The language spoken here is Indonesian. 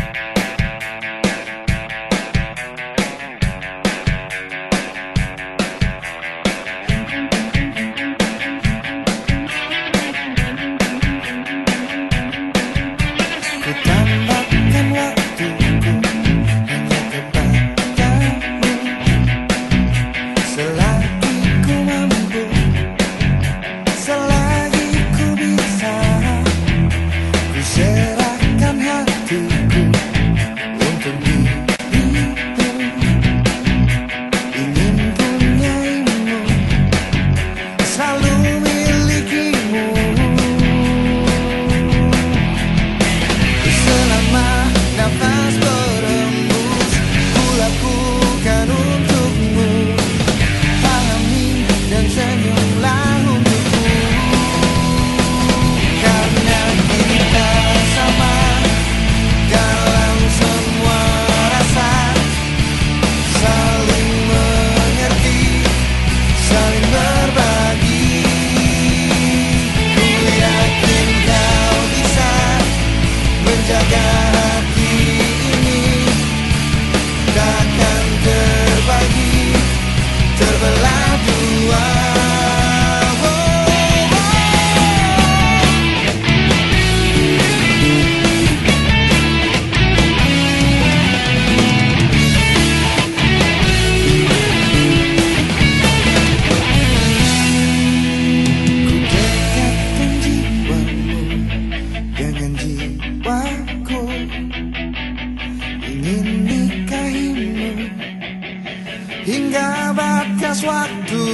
Bye. ingin nikahimu hingga batas waktu.